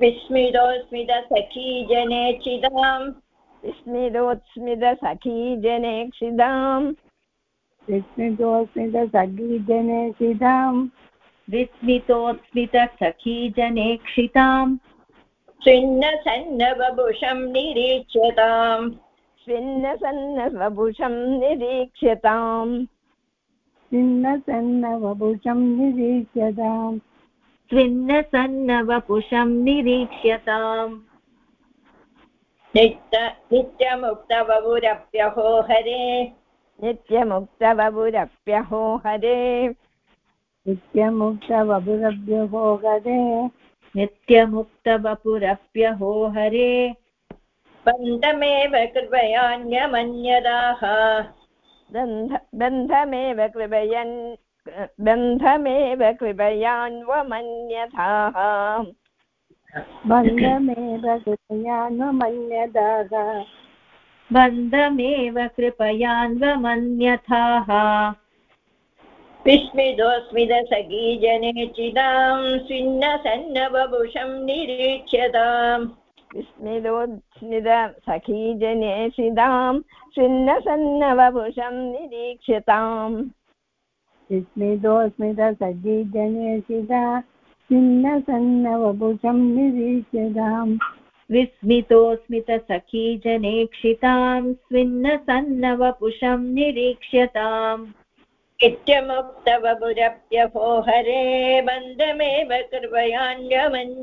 विस्मितोऽस्मितसखी जने चिदाम्। विस्मितोत्स्मितसखी जने क्षिदाम् विस्मितोऽस्मितसखी जने क्षिदाम् विस्मितोत्स्मितसखी जने क्षिताम् छिन्नसन्नवभुषं निरीक्ष्यताम् छिन्नसन्नवभुषं निरीक्ष्यताम् छिन्नसन्नवभुषं निरीक्ष्यताम् स्विन्नसन्नवपुषं निरीक्ष्यताम् नित्यमुक्तवपुरप्यहो हरे नित्यमुक्तवपुरप्यहो हरे नित्यमुक्तवपुरभ्यो हरे नित्यमुक्तवपुरप्यहो हरे बन्धमेव कृपयान्यमन्यदाः। बन्धमेव कृपयन् बन्धमेव कृपयान्वमन्यथाः बन्धमेव कृपयान्वमन्यदाः बन्धमेव कृपयान्वमन्यथाः विस्मितोऽस्मिदसखी जने चिदाम् स्विन्नसन्नवभुषं निरीक्ष्यताम् विस्मितोत्स्मित सखी जने सिदां छिन्नसन्नवभुषं निरीक्ष्यताम्। विस्मितोऽस्मितसखी जने सिदा छिन्नसन्नवभुषं निरीक्ष्यताम् विस्मितोऽस्मितसखी जनेक्षितां स्विन्नसन्नवपुषं निरीक्ष्यताम् नित्यमुक्तवपुरप्यहो हरे बन्धमेव कृपयान्यमन्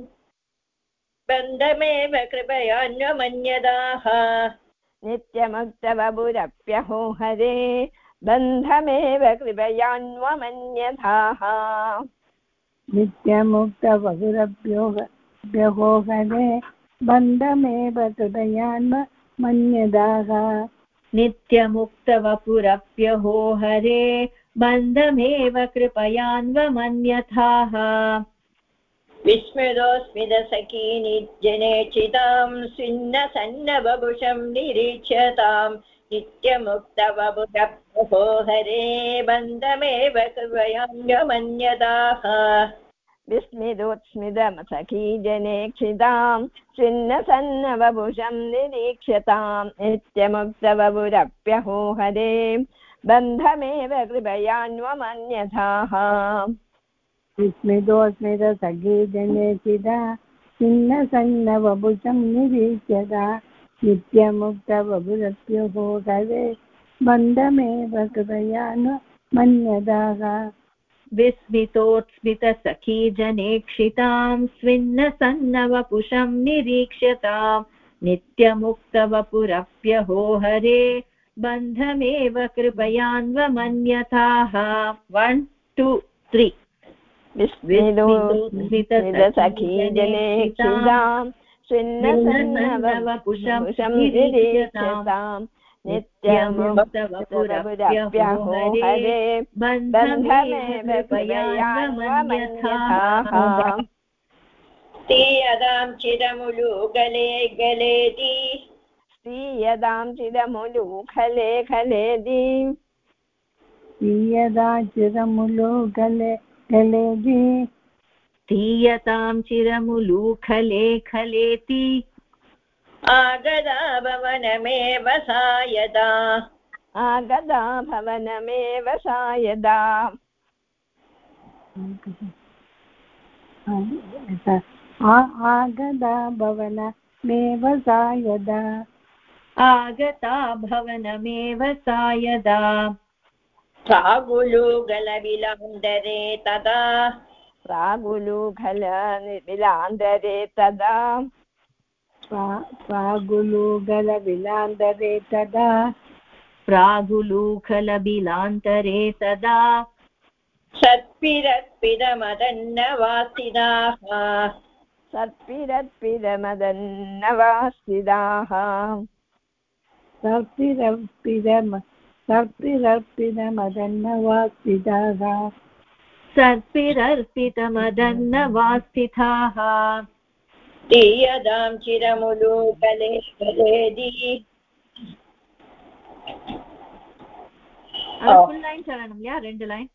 बन्धमेव कृपयान्यमन्यदाः। नित्यमुक्तवपुरप्यहो हरे बन्धमेव कृपयान्वमन्यथाः नित्यमुक्तवपुरभ्यो हरे बन्धमेव कृपयान्व मन्यदाः नित्यमुक्तवपुरप्यहो हरे बन्धमेव कृपयान्वमन्यथाः। विस्मृतोऽस्मिदसखी निजने चितां स्विन्नसन्नबभुषं निरीक्ष्यताम् नित्यमुक्तवपुरप्यहो हरे बन्धमेव कृपयान्यमन्यदाः विस्मितोत्स्मितमसखी जने क्षितां छिन्नसन्नवभुषं निरीक्ष्यताम् नित्यमुक्तवपुरप्यहो हरे बन्धमेव कृपयान्वमन्यथाः। विस्मितोऽस्मितसखी जने चिदा छिन्नसन्नवभुषं निरीक्ष्यता नित्यमुक्तवपुरभ्यो हरे बन्धमेव कृपयान्व मन्यदाः विस्मितोत्स्मितसखी जनेक्षितां स्विन्नसन्नवपुषं निरीक्ष्यताम् नित्यमुक्तवपुरप्यहो हरे बन्धमेव कृपयान्वमन्यथाः। वन् टु त्रि विस्मितोत्स्मितसखी जने क्षितां छिन्नसन्नवपुषं निरीक्ष्यताम् नित्यमुक्तवपुरप्यहो हरे बन्धमेव कृपयान्वमन्यथाः तीयदां चिरमुलु गले गलेति स्त्रीयदां चिदमुलुखले खलेदि यदा चिरमुलो गले गलेदि तीयतां चिरमुलूखले खलेति आगदा भवनमेव सा यदा आगदा भवनमेव सा यदा आगदा भवनमेव सा यदा आगता भवनमेव सा यदा प्रागुलुगलविलम्बरे तदा। प्रागुलुखलविलान्तरे तदा। प्रागुलुगलविलान्तरे तदा। प्रागुलूखलबिलान्तरे तदा। सत्पिरत्पिदमदन्नवासिदाः सर्पिरर्पिरमदन्नवासिदाः सर्पिरर्पिरम सर्पिरर्पिरमदन्नवासिदाः सर्पिरर्पितमदन्नवास्थिताः तीयदां चिरमुलु गले गलेदि फुल् लैन् चलनं या रेण्डु लैन्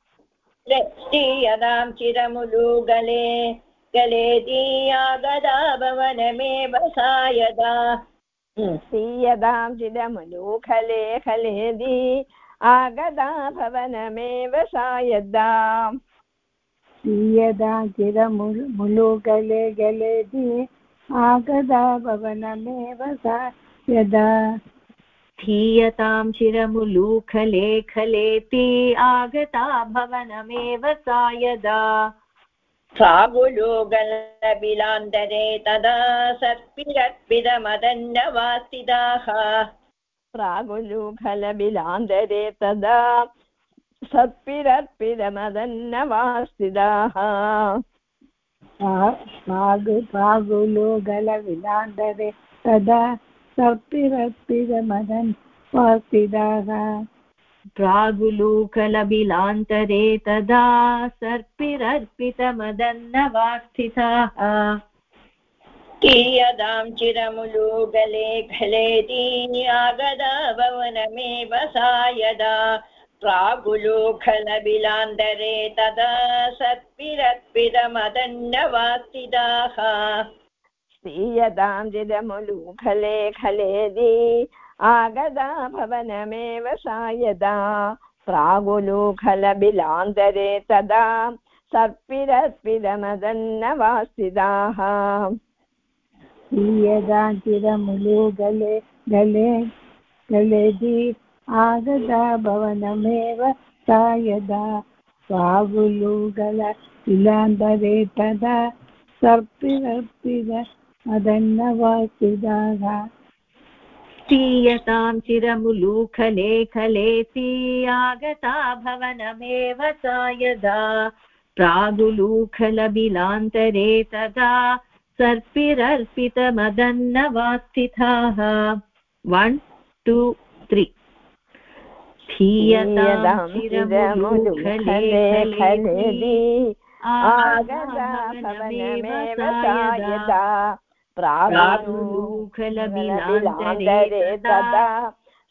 तीयदां चिरमुलु गले गलेति आगदा भवनमेव सा यदा सीयदां चिदमुलूखले खलेदि आगदा भवनमेव सा यदा यदा चिरमुलु गले गलेति आगदा भवनमेव सा यदा धीयतां चिरमुलूखले खलेति आगता भवनमेव सा यदा प्रागुलोगलबिलान्तरे तदा सर्पिरर्पितमदन्नवास्तिदाः प्रागुलूखलबिलान्तरे तदा सर्पिरर्पितमदन्नवास्तिदाः पागु पागुलो गलविलान्तरे तदा सर्पिरर्पितमदन् वास्तिदाः प्रागुलूकलबिलान्तरे तदा सर्पिरर्पितमदन्नवास्थिताः कीयदां चिरमुलुगले खलेति आगदा भवनमेव सा यदा प्रागुलुखलबिलान्तरे तदा सर्पिरर्पितमदन्नवास्तिदाः स्त्रीयतां चिदमुलूखले खलेदि आगदा भवनमेव सा यदा प्रागुलूखलबिलान्तरे तदा सर्पिरर्पितमदन्नवास्तिदाः यदा चिरमुलु गले गले गलेदि आगदा भवनमेव सा यदा स्वागुलुगल इलान्तरे तदा सर्पिरर्पित मदन्नवासिदाः तीयतां चिरमुलूखले खलेति आगता भवनमेव सा यदा प्रागुलूखलबिलान्तरे तदा सर्पिरर्पितमदन्नवास्थिताः वन् टु त्री धीयतां चिरमुलूखले खलेति भवनमेव सा यदा तदा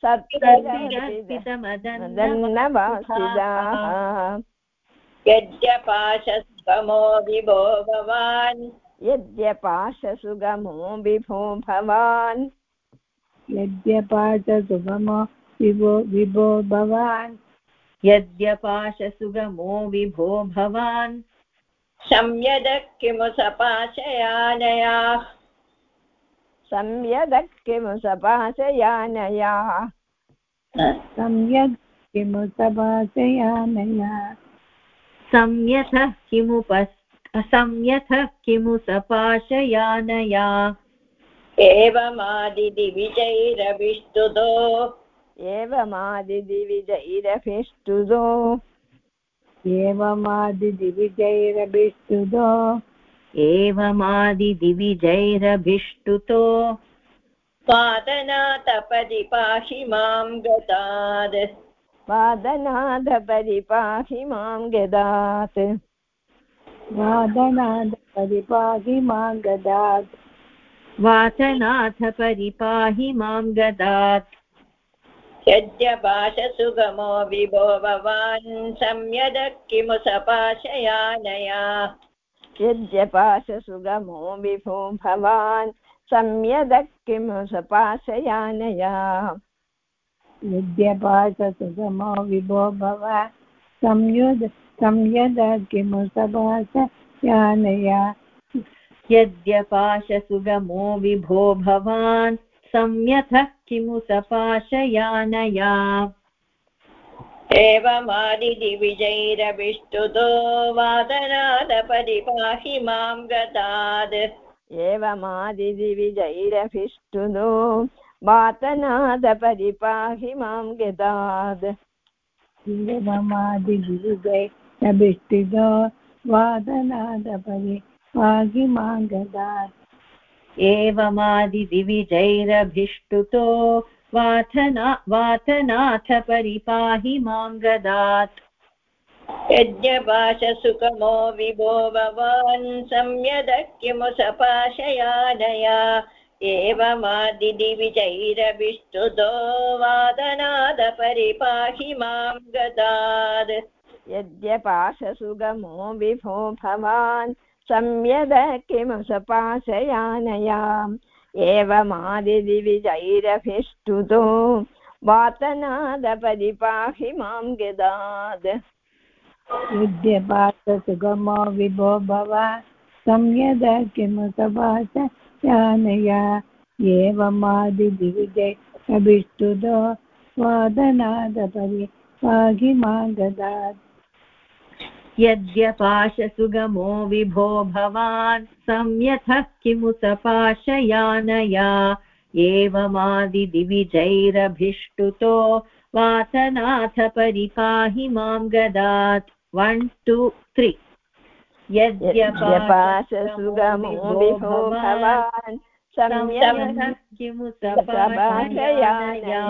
सर्पिरर्पितमदन्नवासिदाः यद्यपाशस्वमो विभो भवान्। यद्यपाशसुगमो विभो भवान्। यद्यपाचसुगमो विभो विभो भवान्। यद्यपाशसुगमो विभो भवान्। संयदः किमु सपाशयानयाः संयदः किमु सपाशयानयाः सम्यक् किमु सभासयानया संयथः किमुप संयथः किमु सपाशयानया एवमादिदिविजैरभिष्टुतो एवमादिदिविजैरभिष्टुदो। एवमादिदिविजैरभिष्टुतो एवमादिदिविजैरभिष्टुतो। पादनातपदि पाहि माँ गताद् वादनाथ परिपाहि माँ गदात्। वादनाद परिपाहि माँ गदात्। परिपाहि माँ गदात्। यद्यपाशसुगमो विभो भवान् संयदः किमु सपाशयानया यद्यपाशसुगमो विभो भवान् सम्यदः किमु सपाशयानया यद्यपाशसुगमो विभो भव संयुद संयद किमु सभासयानया यद्यपाशसुगमो विभो भवान् संयथः किमु सपाशयानया एवमादिदिविजैरभिष्टुतो वादनादपरिपाहि माँ गताद् एवमादिदिविजैरभिष्टुदो वातनाद परिपाहि माँ गदात् एवमादिविजय अभिष्टितो वादनाद माँ गदात् एवमादिदिविजैरभिष्टुतो वाथना वातनाथ परिपाहि माँ गदात् यज्ञपाशसुखमो विभो भवान् संयदः किमु सपाशयानया एवमादिदिविजैरभिष्टुतो वादनादपरिपाहि माँ गताद् यद्यपाशसुगमो विभो भवान् संयद किमु सपाशयानयाम् एवमादिदिविजैरभिष्टुतो वातनादपरिपाहि माँ गदाद् युध्यपातसुगमो विभो भव। संयद किमु सभाषयानया एवमादिदिविजय अभिष्टुतो वादनादपरि पाहि मा गदात्। यद्यपाशसुगमो विभो भवान् संयथः किमु सपाशयानया एवमादिदिविजैरभिष्टुतो वातनाथ परिपाहि माँ गदात्। वन् टु त्रि यद्यपाशसुगमो विभो भवान् संयथः किमु सपाशयानया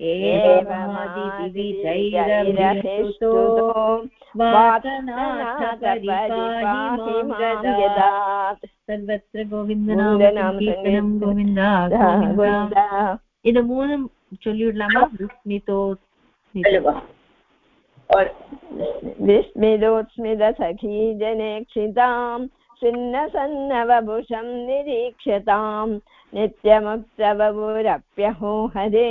एवमदिविधैरभिरसुतो वातनाथपरिपाहिमगदात् गोविन्दनाम हाँ, गोविन्द गोविन्द विस्मितोत्स्मित सखी जनेक्षिताम् छिन्नसन्नवभुषम् निरीक्षताम् नित्यमुत्सवभुरप्यहो हरे।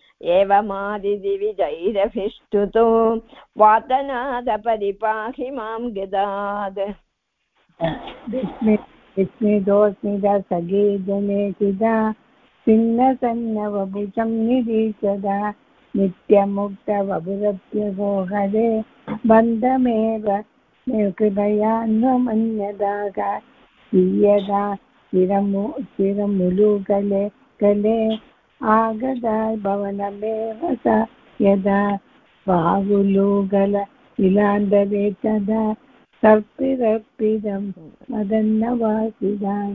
एवमादिदिविजैरभिष्टुतो वातनादपरिपाहि माँ गदाद्। विस्मितोऽस्मिता सगे जने चिदा छिन्नसन्नवभुजं निरीक्षदा नित्यमुक्तवपुरप्यगो हरे बन्धमेव कृपयान्वमन्यदागा यदा चिरमु चिरमुलुकले कले आगदा भवनमेव स यदा बाहुलुगल इलान्दरे तदा सर्पिरर्पिदं मदन्नवासिदाय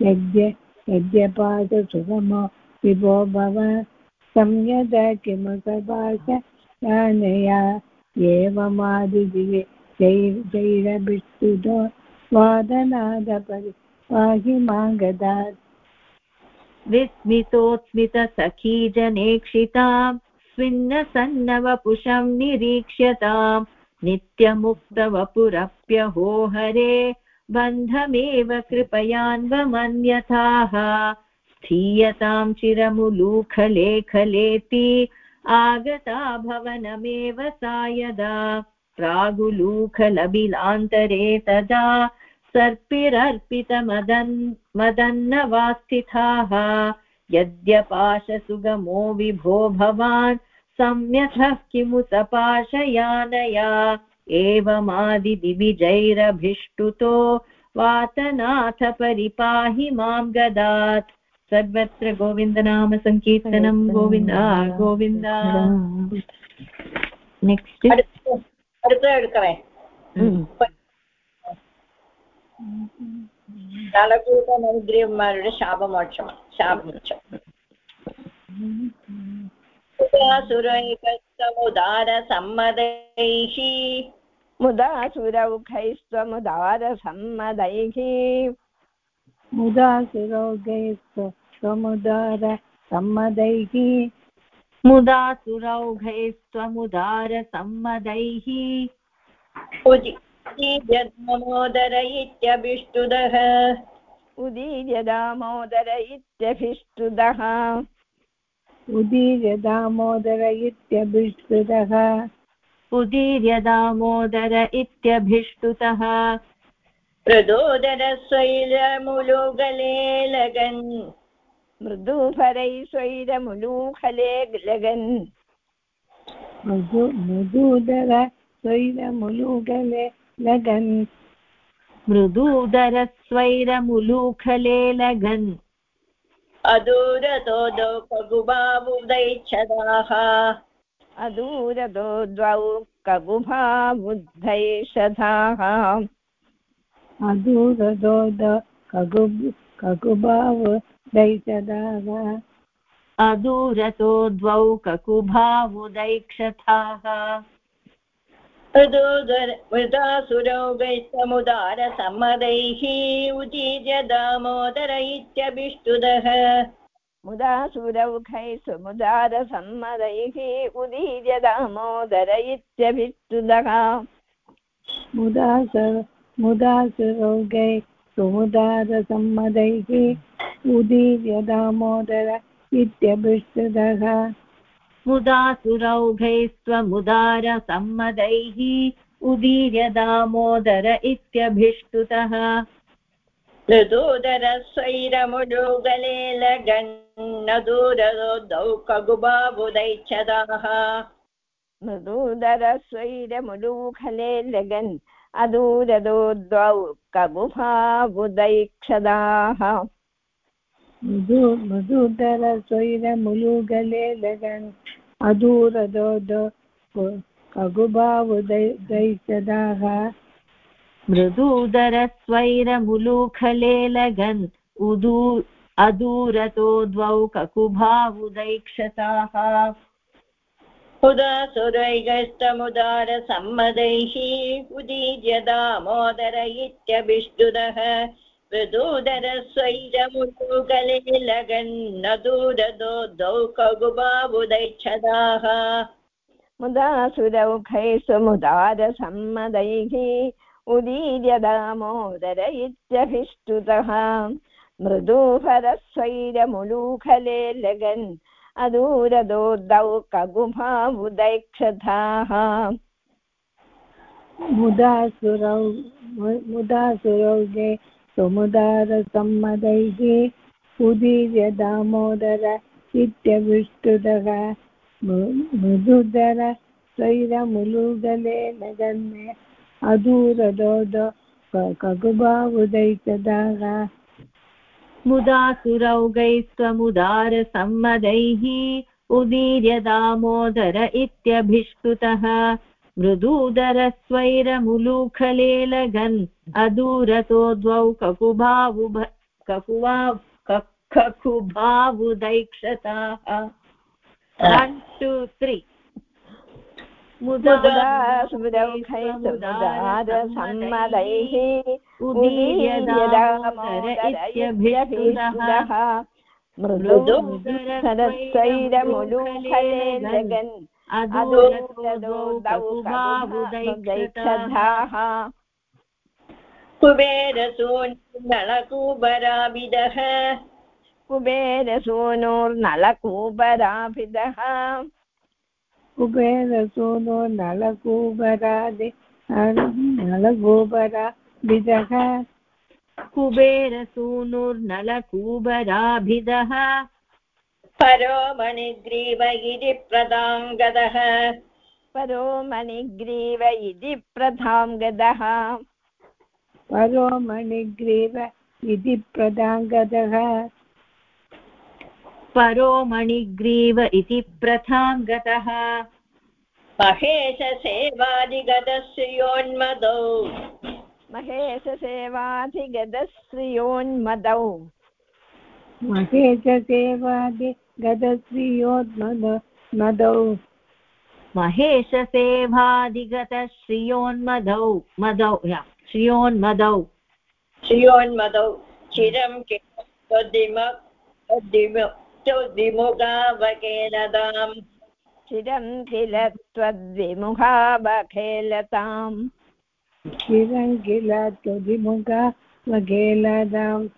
यज्ञ यज्ञपादसुगमो विभो भव संयद किमु सभाष यानया एवमादिदिवे जैरभिष्टुतो वादनादपरि पाहि मा विस्मितोत्स्मितसखी जनेक्षिताम् स्विन्नसन्नवपुषं निरीक्ष्यताम् नित्यमुक्तवपुरप्यहो हरे बन्धमेव कृपयान्वमन्यथाः। स्थीयतां चिरमुलूखलेखलेति, आगता भवनमेव सा यदा प्रागुलूखलबिलान्तरे तदा सर्पिरर्पितमदन् मदन्नवास्थिताः यद्यपाशसुगमो विभो भवान् सम्यथः किमु सपाशयानया एवमादिदिविजैरभिष्टुतो वातनाथ परिपाहि माँ गदात्। सर्वत्र गोविन्दनाम सङ्कीर्तनं गोविन्द गोविन्द। नेक्स्ट् नलकूपमुद्रिमरुड शापमोक्षं शापमोक्षमुदारसम्मदैः मुदासुरौखैस्त्वमुदारसम्मदैः मुदासुरौघैस्त्वमुदारसम्मदैः मुदासुरौघैस्त्वमुदारसम्मदैः उदीर्यदामोदर इत्यभिष्टुदः उदीर्यदामोदर इत्यभिष्टुदः उदीर्यदामोदर इत्यभिष्टुदः उदीर्यदामोदर इत्यभिष्टुतः मृदोदरस्वैलमुलुगले लगन्। मृदुभरैः स्वैरमुलूखले लगन्। मृदु मृदुदर स्वैरमुलुगले लगन् मृदूदरस्वैरमुलूखले लगन् अदूरतो पगुबाबुदैच्छदाः अदूरदो द्वौ कगुभाबुद्धैषधाः अदूरदोद कगु ककुभावदैषदाः अदूरतो द्वौ ककुभावुदैक्षथाः मृदासुरौगैस्तमुदारसम्मदैः उदीर्य दामोदर इत्यभिष्टुदः मुदा सुरौखैः सुमुदारसम्मदैः उदीर्य दामोदर इत्यभिष्टुदः मुदा स मुदासुरौगै सुमुदारसम्मदैः उदीर्य दामोदर इत्यभिष्टदः मुदासुरौघैस्त्वमुदारसम्मदैः उदीर्य दामोदर इत्यभिष्टुतः। ऋतोदरस्वैरमुडुगले लगन्नदूरदौ कगुबाबुदैच्छदाः मृदूदरस्वैरमुलूखले लगन् अदूरदो द्वौ कगुभावुदैक्षदाः मृदु मृदुधर स्वैरमुलुगले लगन् अदूरदोद कगुभावुदैषदाः मृदूदरस्वैरमुलूखले लगन् उदू अदूरतो द्वौ ककुभावुदैक्षताः उदासुरैगस्तमुदारसम्मदैः उदीर्य दामोदर इत्यभिष्टुदः मृदूदरस्वैरमुलुगले लगन्नदूरदो द्वौ कगुबाबुदैच्छदाः मुदा सुरौखैः सुमुदारसम्मदैः उदीर्य दामोदर इत्यभिष्टुतः मृदुभरस्वैरमुलूखले लगन् अदूरदोर्दौ कगुभावुदैक्षथाः मुदासुरौ मुदासुरौगे सुमुदारसम्मदैः उदीर्य दामोदर इत्यभिष्टुदः मृदुधर स्वैरमुलुगले लगन्ने अदूरदोद कगुबावुदैतदाः मुदासुरौगैस्त्वमुदारसम्मदैः उदीर्य दामोदर इत्यभिष्टुतः मृदूदरस्वैरमुलूखले लगन् अदूरतो द्वौ ककुभावुभ ककुवा ककुभावुदैक्षताः। One two three इत्यभिष्टुदः कगुभावुदैक्षदाः कुबेरसूनलकुबराभिदः कुबेरसूनोर्नलकूबराभिदः। कुबेरसूनो नलकूबरादि नलगोबराभिदः कुबेरसूनुर्नलकूबराभिदः। परो मणिग्रीव इति प्रदाङ्गदः परो मणिग्रीव इति प्रथां गदः। परो मणिग्रीव इति प्रदाङ्गदः परो मणिग्रीव इति प्रथां गतः महेशसेवादिगतश्रियोन्मदौ महेशसेवाधिगतश्रियोन्मदौ। महेशसेवादि गदश्रियोन्मद मदौ महेशसेवाधिगतश्रियोन्मदौ। मदौ या श्रियोन्मदौ। श्रियोन्मदौ। चिरं चोद्दिमुगावकेलदाम् चिरं किल त्वद्विमुखाबखेलताम् चिरं किल त्वदिमुखा वगेलदाम्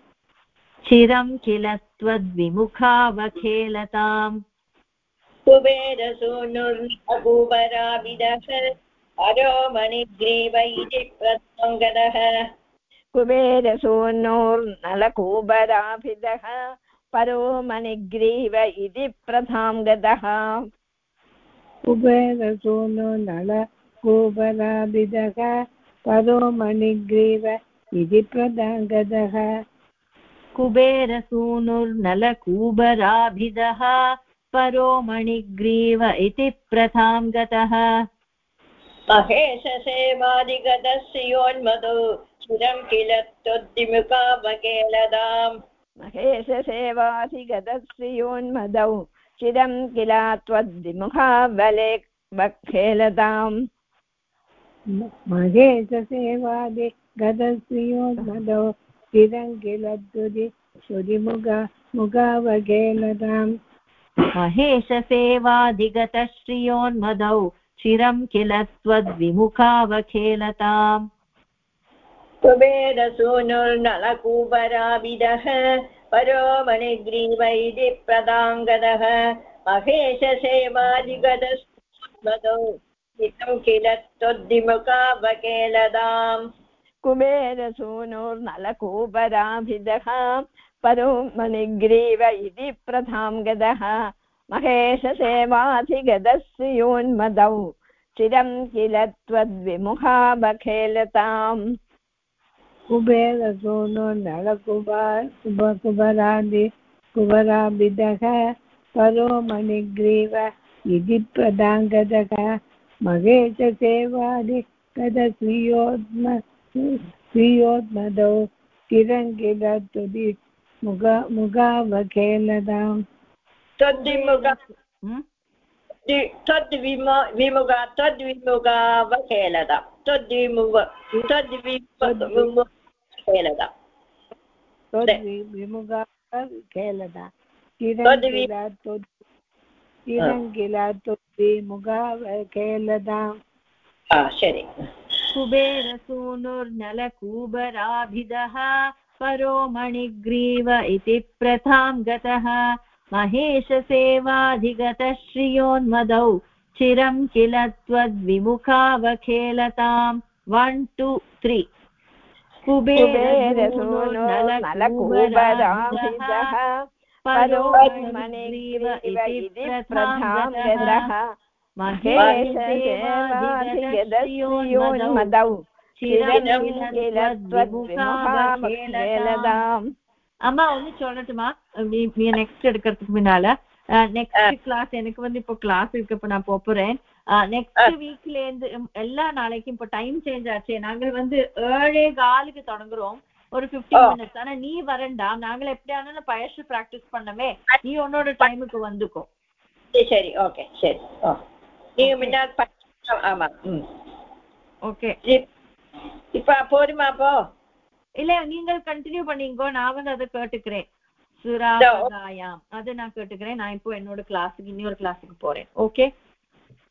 चिरं किल त्वद्विमुखावखेलताम्। कुबेरसूनुर्नकुबराभिदः परो मणिग्रीव इति प्रदाङ्गदः कुबेरसूनोर्नलकूबराभिदः परो मणिग्रीव इति प्रथां गतः कुबेरसूनो परो मणिग्रीव इति प्रदाङ्गदः कुबेरसूनुर्नलकूबराभिदः परो मणिग्रीव इति प्रथां गतः। महेशसेवादिगतश्रियोन्मदौ चिरं किल त्वद्दिमुखावकेलदाम् महेशसेवाधिगतश्रियोन्मदौ चिरं किल त्वद्विमुखाबले बखेलताम् महेशसेवादि गतश्रियोन्मदौ चिरङ्गिलद्दुरि श्रुतिमुगा मुगावगेलताम् महेशसेवाधिगतश्रियोन्मदौ चिरं किल त्वद्विमुखावखेलताम्। कुबेरसूनुर्नलकूपराविदः परो मणिग्रीव इति प्रदाङ्गदः महेशसेवादिगतस्मदौ हितं किल त्वद्दिमुखावकेलदाम् कुबेरसूनुर्नलकूपराभिदः परो मणिग्रीव इति प्रथां गदः महेशसेवाधिगतश्रियोन्मदौ चिरं किल त्वद्विमुखाबखेलताम् कुबेरसूनो कुबकुबरादि कुबराभिदः परो मणिग्रीव इति प्रदाङ्गदः महेशसेवादि कदस्वीयोद्म स्वीयोद्मदौ चिरङ्गिल तुदि मुग मुगावखेलदाम् त्वद्विमुख हम्म? विमुगा त्वद्विमुगावकेलदा त्वद्विमुग त्वद्विमुखेलदा विमुगा खेलदा तद्वि- चिरङ्गिल तुद् कुबेरसूनुर्नलकूबराभिदः परो मणिग्रीव इति प्रथां गतः। महेशसेवाधिगतश्रियोन्मदौ चिरं किल त्वद्विमुखावखेलताम्। वन् टु त्री कुबेरसूनुर्नलकूपराभिदः परो मणिग्रीव इति प्रथां गदः महेशसेवाधिगतश्रियोन्मदौ चिरं किल त्वद्विमुखावखेलताम् அம்மா ஒண்ணு சொல்லட்டுமா நெக்ஸ்ட் எடுக்கிறதுக்கு முன்னால நெக்ஸ்ட் கிளாஸ் எனக்கு வந்து இப்போ கிளாஸ் இருக்கு இப்போ நான் போறேன் நெக்ஸ்ட் வீக்ல இருந்து உம், எல்லா நாளைக்கும் இப்போ டைம் சேஞ்ச் ஆச்சு நாங்க வந்து ஏழே காலுக்கு தொடங்குறோம் ஒரு பிப்டீன் மினிட்ஸ் ஆனா நீ வரண்டாம் நாங்கள் எப்படி ஆனாலும் பயிற்சி பிராக்டிஸ் பண்ணமே நீ உன்னோட டைமுக்கு வந்துக்கோ சரி ஓகே சரி ஓ நிமினாத் பஞ்சம் ஆமா ம் ஓகே இப்ப போருமா அப்போ இல்ல நீங்கள் கண்டினியூ பண்ணீங்கோ நான் வந்து அதை கேட்டுக்கிறேன் சுராபதாயாம் அது நான் கேட்டுக்கிறேன் நான் இப்போ என்னோட கிளாஸுக்கு இன்னொரு கிளாஸுக்கு போறேன் ஓகே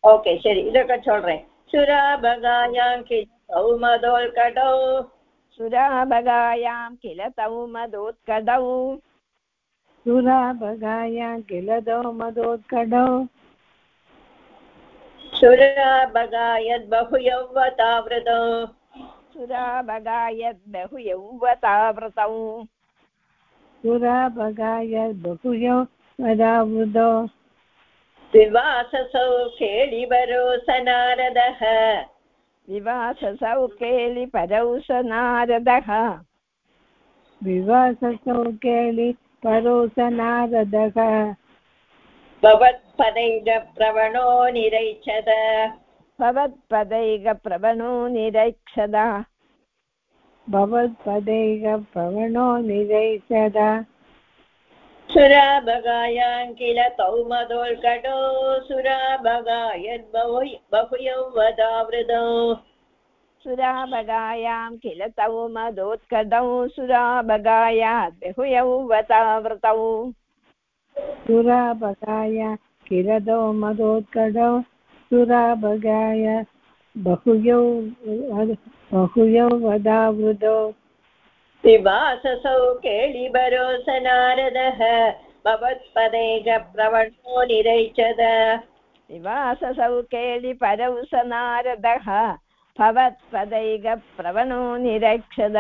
ஓகே சரி இதொക്കെ சொல்றேன் சுராபகாயாம் கில் சௌமதோல்கடௌ சுராபகாயாம் கில சௌமதோத்கடௌ சுராபகாயாம் கில சௌமதோத்கடௌ मदोत्कडौ सुराभगायद्बहुयौवतावृतौ सुराभगायद्बहुयौवतावृतौ सुराभगाय बहुयौ वदावृदौ विवाससौ केळिवरो सनारदः विवाससौ केलिपरौ स नारदः। विवाससौ केळि परोसनारदः भवत्पदैगप्रवणो निरैच्छद भवत्पदैकप्रवणो निरैक्षद भवत्पदैकप्रवणो निरैषद सुराभगायां किल कौमदोल्कटो सुराभगायद्बहु बहुयौवदावृतौ सुराभगायां किल तौ मदोत्कडौ सुराभगायात् बहुयौवतावृतौ सुराभगाय किरदौ मदोत्कडौ सुराभगाय बहुयौ बहुयौ वदावृदौ। विवाससौ केळिवरो सनारदः भवत्पदैगप्रवणो निरैच्छद विवाससौ केलिपरौ स नारदः भवत्पदैकप्रवणो निरक्षद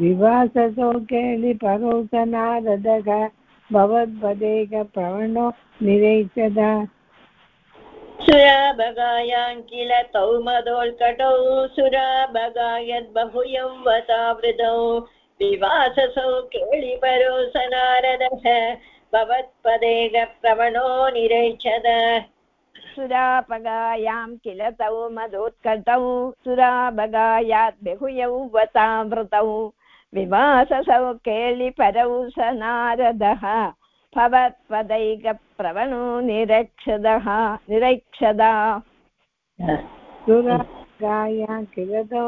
विवाससौ केळि परोसनारदः भवत्पदैकप्रवणो निरैषद सुराभगायां किल कौमदोल्कटौ सुराभगायद्बहुयौवतावृतौ विवाससौ केळिवरो सनारदः भवत्पदेगप्रवणो निरैच्छद सुरापगायां किल तौ मदोत्कटौ सुराभगायात् बहुयौवतावृतौ विवाससौ केलिपरौ स नारदः भवत्पदैकप्रवणो निरक्षदः, निरक्षदा। सुरागाया किरदो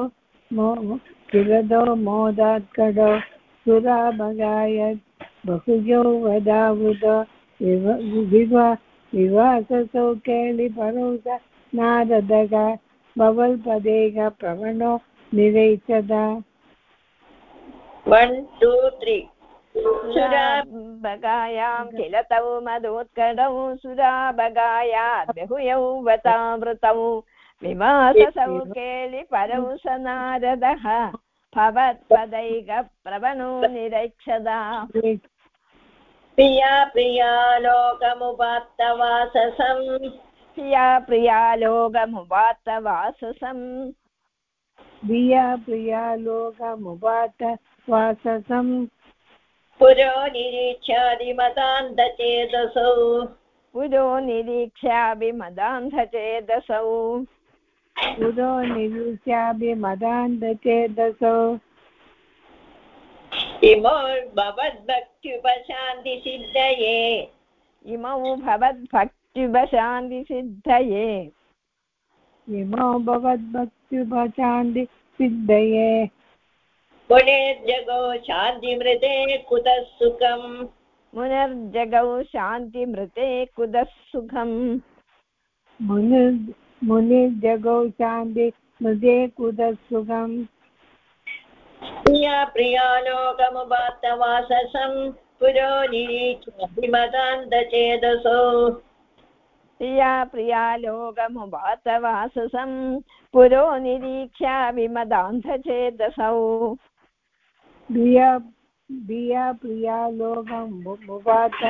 सुराभगाय बहुजो वदावुद, विवा विवाससौ केलिपरौस नारदग भवल्पदेग प्रवणो निरैचदा वन् टु त्री सुराभगायां किल तौ मदोत्कडौ सुराभगायात् बहुयौ वतावृतौ विवाससौ केलिपरौ स नारदः भवत्पदैकप्रवणो निरक्षदा। प्रिया प्रिया लोकमुपात्तवाससम् प्रिया प्रिया लोकमुवात्तवाससम् प्रिया प्रिया लोकमुपात वाससं। पुरो निरीक्षादिमतान्तचेतसौ पुरो निरीक्ष्याभिमदान्धचेतसौ पुरो निरुच्याभिमदान्तचेतसौ इमो भवद्भक्त्युपशान्तिसिद्धये। इमौ भवद्भक्त्युपशान्तिसिद्धये। इमो भवद्भक्त्युपशान्ति पुनेर्जगो शान्तिमृते कुतः सुखम्? मुनिर्जगौ शान्तिमृते कुतः सुखम्? मुनिर् मुनिर्जगौ शान्ति मृदे कुतः सुखम्? प्रिया प्रिया लोकमुपात्तवाससम् पुरो निरीक्षादिमतान्तचेतसौ प्रिया पुरो निरीक्ष्याभिमदान्धचेतसौ प्रिया प्रिया प्रिया लोकमुपात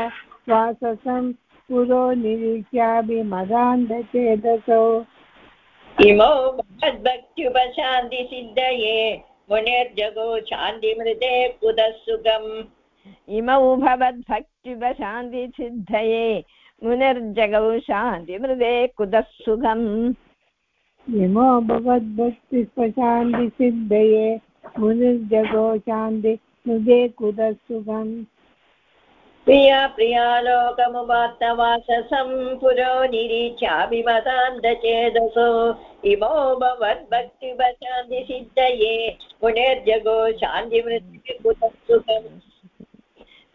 वाससं पुरो निरीक्ष्याभिमदान्धचेतसौ इमौ भगवद्भक्त्युपशान्तिसिद्धये मुनिर्जगो शान्तिमृते कुतः सुखम् इमौ भवद्भक्त्युपशान्तिसिद्धये मुनिर्जगौ शान्तिमृदे कुतः सुखम्। इमो मुनिर्जगो शान्ति मृदे कुतः सुखम् प्रिया प्रिया लोकमुपात्तवाससम् पुरो निरीक्षाभिमतान्तचेतसो इमो भवद्भक्तिवशान्तिसिद्धये मुनिर्जगो शान्तिमृत्ति कुतः सुखम्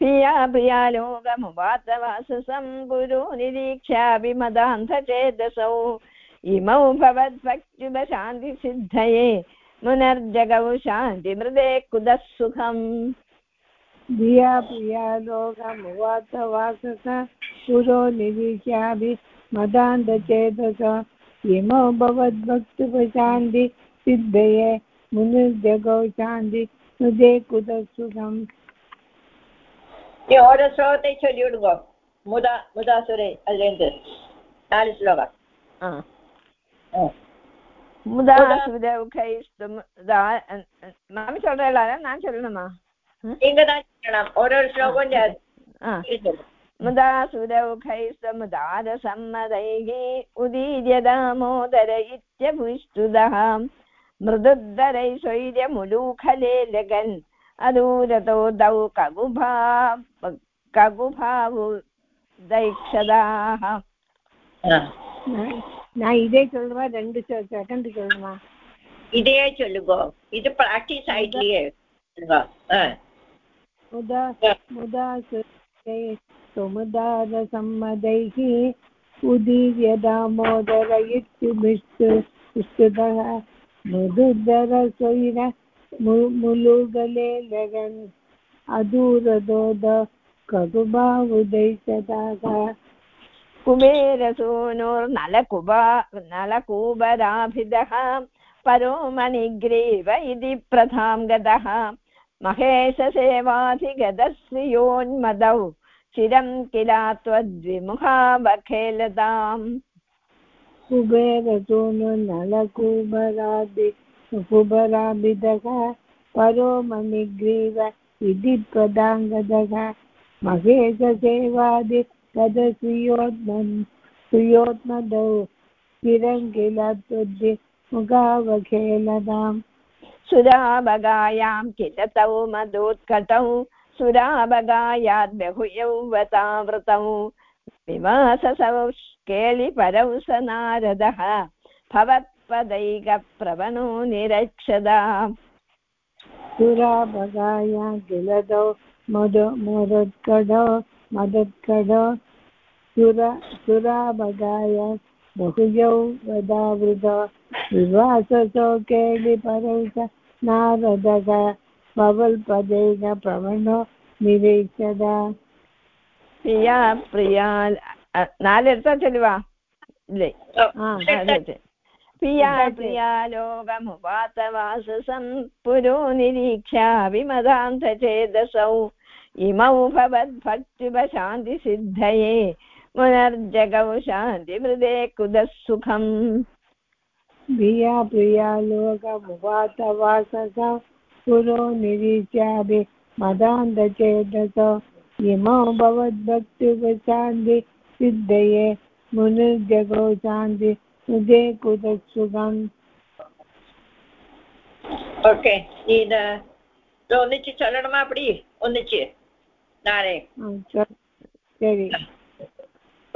प्रिया प्रिया लोकमुपातवाससं पुरो निरीक्ष्याभिमदान्धचेतसौ इमौ भवद्भक्त्युपशान्तिसिद्धये मुनर्जगौ शान्तिमृदे कुदः सुखम् धिया प्रिया लोकमुवाच वासस पुरो निरीक्ष्याभि मदान्धचेतस इमौ भवद्भक्तिपशान्ति सिद्धये मुनिर्जगौ शान्ति मृदे कुतः सुखम् Your throat is should you go. Muda, Muda Sure, I'll end this. That is Loga. Uh. Uh. முதா மாமி சொல்றேன் நான் சொல்லணுமா நீங்க தான் சொல்லணும் ஒரு ஒரு ஸ்லோகம் ஆ मुदा सुरौखैस्तमुदारसम्मदैः उदीर्य दामोदर इत्यभुष्टुदः मृदुद्धरै शैर्यमुलूखले लगन् अदूरतो दौ कगुभा कगुभावु दैक्षदाः நான் இதே சொல்லுவா ரெண்டு செகண்ட் சொல்லணுமா இதே சொல்லுங்க இது பிராக்டிஸ் ஆயிட்லயே சொல்லுங்க ஆ. मुदा मुदा सुमुदारसम्मदैः उदीर्य दामोदर इत्युभिष्टुतः मृदुधरस्वैर मुलुगले लगन् अदूरदोद कटुबाहुदैशदाः कुबेरसूनुर्नलकुबा परो मणिग्रीव इति प्रथां गतः महेशसेवाधिगतश्रियोन्मदौ चिरं किला त्वद्विमुखावखेलताम् कुबेरसूनु नलकुबरादि कुबराभिदः परो मणिग्रीव इति प्रदाङ्गदः महेशसेवादि तदस्वीयोत्मन् स्वीयोत्मदौ चिरङ्किल त्वद्दि मुखावखेलताम् सुराभगायां किल तौ मदोत्कटौ सुराभगायाद्बहुयौवतावृतौ विवाससौ केलिपरौ स नारदः भवत्पदैकप्रवणो निरक्षदा। सुराभगाया गिलदौ मद मदत्कडौ मदत्कडौ सुरा बहुजौ वदावृतो विवासचौकेलिपरौ च नारदग। बवल्पदेग प्रवणो निरीक्षदा प्रिया प्रिया നാലെടുത്താ ചെല്ലുവാ प्रिया प्रिया लोकमुपातवाससं पुरो निरीक्षा विमदान्तचेदसौ इमौ भवद्भक्तिवशान्तिसिद्धये पुनर्जगौ शान्तिमृदे कुतः सुखम् प्रिया प्रिया लोकमुवातवासस पुरो निरीच्याभि मदान्धचेतस इमौ भवद्भक्तिवशान्ति सिद्धये मुनिर्जगौ शान्ति हृदे कुतत्सुखम् ஓகே நீ இத இத ஒன்னிச்சு சொல்லணுமா அப்படி ஒன்னிச்சு நாளே சரி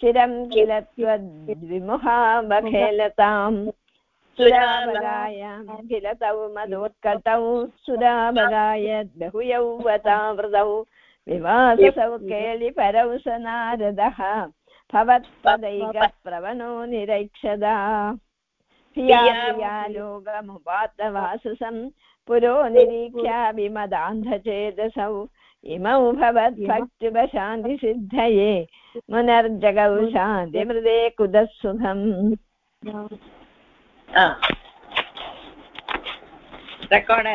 चिरं किल त्वद्विमुहावखेलताम् सुराभगायां किल तौ मदोत्कटौ सुराभगाय बहुयौवतावृतौ विवाससौ केलिपरौ स नारदः भवत्पदैकप्रवणो निरैक्षदा। प्रिया प्रिया पुरो निरीक्ष्याभिमदान्धचेतसौ इमौ भवत् भक्तिव शान्तिसिद्धये मुनर्जगौ शान्तिमृदे कुदस्सुखम् रेकार्ड